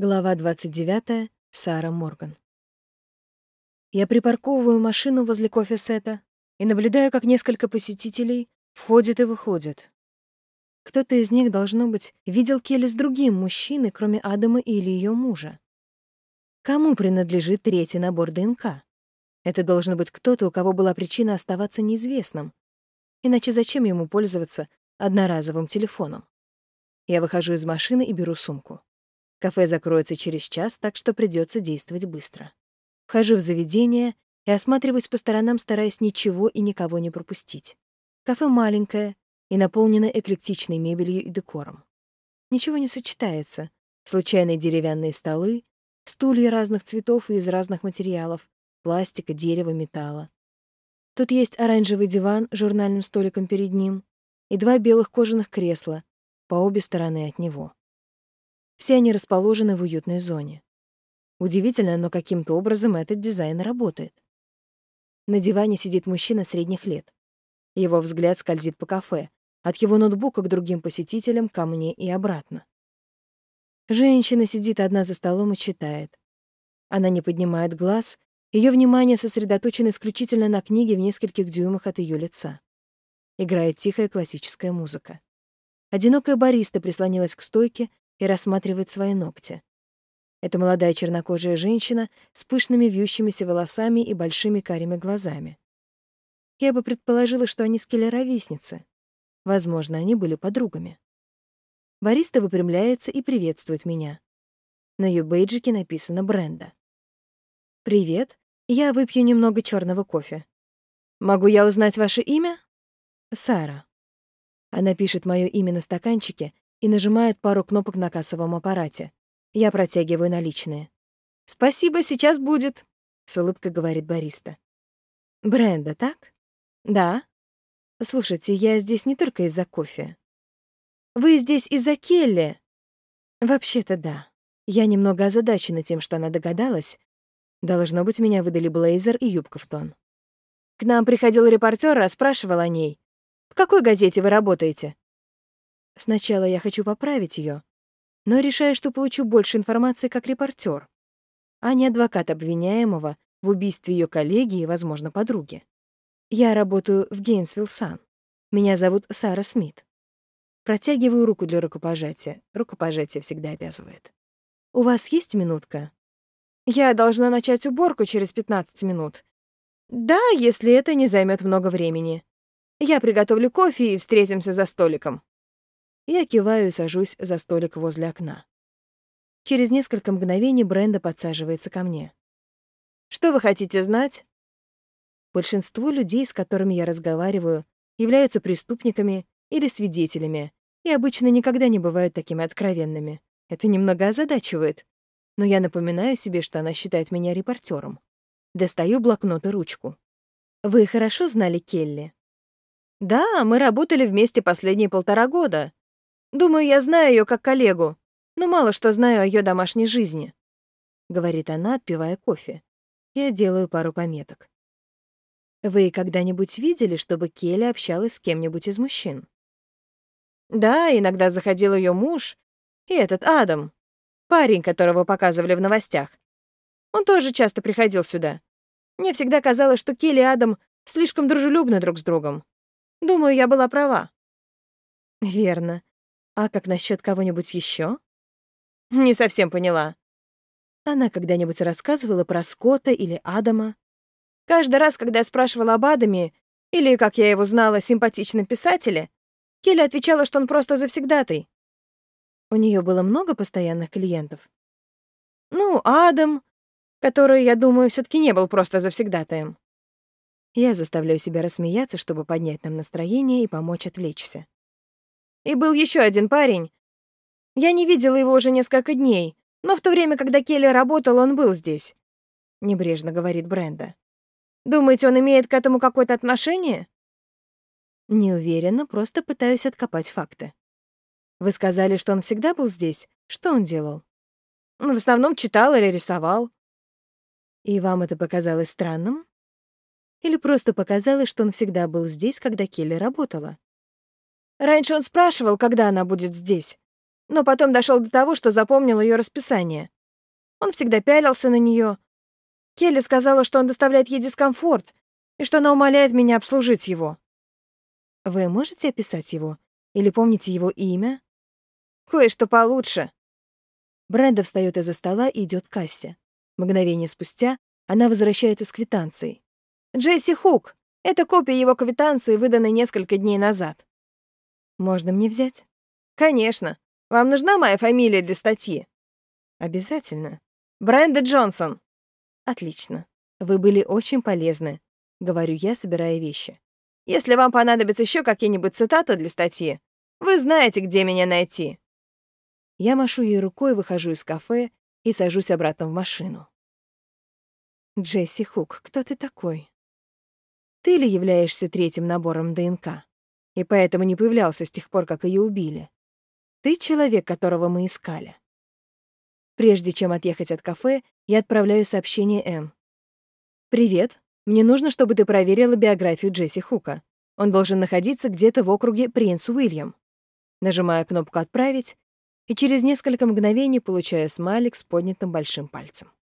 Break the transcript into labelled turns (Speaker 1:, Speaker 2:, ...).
Speaker 1: Глава 29. Сара Морган. Я припарковываю машину возле кофе-сета и наблюдаю, как несколько посетителей входят и выходят. Кто-то из них, должно быть, видел Келли с другим мужчиной, кроме Адама или ее мужа. Кому принадлежит третий набор ДНК? Это должен быть кто-то, у кого была причина оставаться неизвестным. Иначе зачем ему пользоваться одноразовым телефоном? Я выхожу из машины и беру сумку. Кафе закроется через час, так что придется действовать быстро. Вхожу в заведение и осматриваюсь по сторонам, стараясь ничего и никого не пропустить. Кафе маленькое и наполнено эклектичной мебелью и декором. Ничего не сочетается. Случайные деревянные столы, стулья разных цветов и из разных материалов, пластика, дерева, металла. Тут есть оранжевый диван с журнальным столиком перед ним и два белых кожаных кресла по обе стороны от него. Все они расположены в уютной зоне. Удивительно, но каким-то образом этот дизайн работает. На диване сидит мужчина средних лет. Его взгляд скользит по кафе, от его ноутбука к другим посетителям, ко мне и обратно. Женщина сидит одна за столом и читает. Она не поднимает глаз, ее внимание сосредоточено исключительно на книге в нескольких дюймах от ее лица. Играет тихая классическая музыка. Одинокая бариста прислонилась к стойке и рассматривает свои ногти. Это молодая чернокожая женщина с пышными вьющимися волосами и большими карими глазами. Я бы предположила, что они с. Возможно, они были подругами. Бариста выпрямляется и приветствует меня. На ее бейджике написано Бренда. «Привет, я выпью немного черного кофе. Могу я узнать ваше имя?» «Сара». Она пишет мое имя на стаканчике и нажимает пару кнопок на кассовом аппарате. Я протягиваю наличные. «Спасибо, сейчас будет», — с улыбкой говорит бариста. «Бренда, так?» «Да». «Слушайте, я здесь не только из-за кофе». «Вы здесь из-за Келли?» «Вообще-то да. Я немного озадачена тем, что она догадалась. Должно быть, меня выдали блейзер и юбка в тон. К нам приходил репортер, расспрашивал о ней. «В какой газете вы работаете?» Сначала я хочу поправить ее, но решаю, что получу больше информации как репортер, а не адвокат обвиняемого в убийстве ее коллеги и, возможно, подруги. Я работаю в Гейнсвилл Сан. Меня зовут Сара Смит. Протягиваю руку для рукопожатия. Рукопожатие всегда обязывает. «У вас есть минутка?» «Я должна начать уборку через 15 минут. Да, если это не займет много времени. Я приготовлю кофе и встретимся за столиком». Я киваю и сажусь за столик возле окна. Через несколько мгновений Бренда подсаживается ко мне. «Что вы хотите знать?» Большинство людей, с которыми я разговариваю, являются преступниками или свидетелями, и обычно никогда не бывают такими откровенными. Это немного озадачивает. Но я напоминаю себе, что она считает меня репортером. Достаю блокнот и ручку. «Вы хорошо знали Келли?» «Да, мы работали вместе последние полтора года. Думаю, я знаю ее как коллегу, но мало что знаю о ее домашней жизни», — говорит она, отпивая кофе. Я делаю пару пометок. «Вы когда-нибудь видели, чтобы Келли общалась с кем-нибудь из мужчин?» «Да, иногда заходил ее муж и этот Адам, парень, которого показывали в новостях. Он тоже часто приходил сюда. Мне всегда казалось, что Келли и Адам слишком дружелюбны друг с другом. Думаю, я была права». «Верно. А как насчет кого-нибудь еще? Не совсем поняла. Она когда-нибудь рассказывала про Скотта или Адама? Каждый раз, когда я спрашивала об Адаме, или, как я его знала, симпатичном писателе, Келли отвечала, что он просто завсегдатый. У нее было много постоянных клиентов? Ну, Адам, который, я думаю, все таки не был просто завсегдатаем. Я заставляю себя рассмеяться, чтобы поднять нам настроение и помочь отвлечься. И был еще один парень. Я не видела его уже несколько дней, но в то время, когда Келли работал, он был здесь. Небрежно говорит Бренда. Думаете, он имеет к этому какое-то отношение? Не уверена, просто пытаюсь откопать факты. Вы сказали, что он всегда был здесь. Что он делал? В основном читал или рисовал. И вам это показалось странным? Или просто показалось, что он всегда был здесь, когда Келли работала? Раньше он спрашивал, когда она будет здесь. но потом дошел до того, что запомнил ее расписание. Он всегда пялился на нее. Келли сказала, что он доставляет ей дискомфорт, и что она умоляет меня обслужить его. Вы можете описать его? Или помните его имя? Кое-что получше. Бренда встает из-за стола и идет к кассе. Мгновение спустя она возвращается с квитанцией. «Джесси Хук! Это копия его квитанции, выданной несколько дней назад». «Можно мне взять?» «Конечно. Вам нужна моя фамилия для статьи?» «Обязательно. Бренда Джонсон». «Отлично. Вы были очень полезны», — говорю я, собирая вещи. «Если вам понадобятся еще какие-нибудь цитаты для статьи, вы знаете, где меня найти». Я машу ей рукой, выхожу из кафе и сажусь обратно в машину. «Джесси Хук, кто ты такой?» «Ты ли являешься третьим набором ДНК, и поэтому не появлялся с тех пор, как ее убили?» Ты человек, которого мы искали. Прежде чем отъехать от кафе, я отправляю сообщение Энн. «Привет. Мне нужно, чтобы ты проверила биографию Джесси Хука. Он должен находиться где-то в округе Принц Уильям». Нажимаю кнопку «Отправить», и через несколько мгновений получаю смайлик с поднятым большим пальцем.